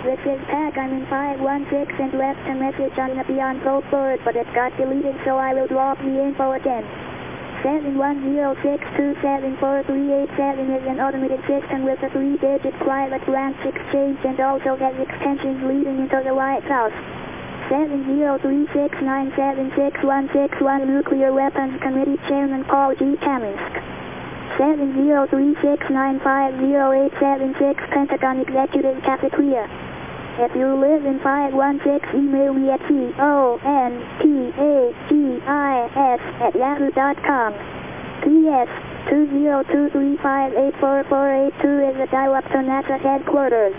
This is Pack. I'm in 516 and left a message on the Beyond Code board, but it got deleted, so I will drop the info again. 710627438 is an automated system with a three-digit private branch exchange and also has extensions leading into the White House. 70369761661 Nuclear Weapons Committee Chairman Paul G. Kaminski. 70369508876 Pentagon Executive Cafeteria. If you live in 516, email me at C-O-N-T-A-G-I-S at yahoo.com. P.S. 20235844482 is the dial-up headquarters.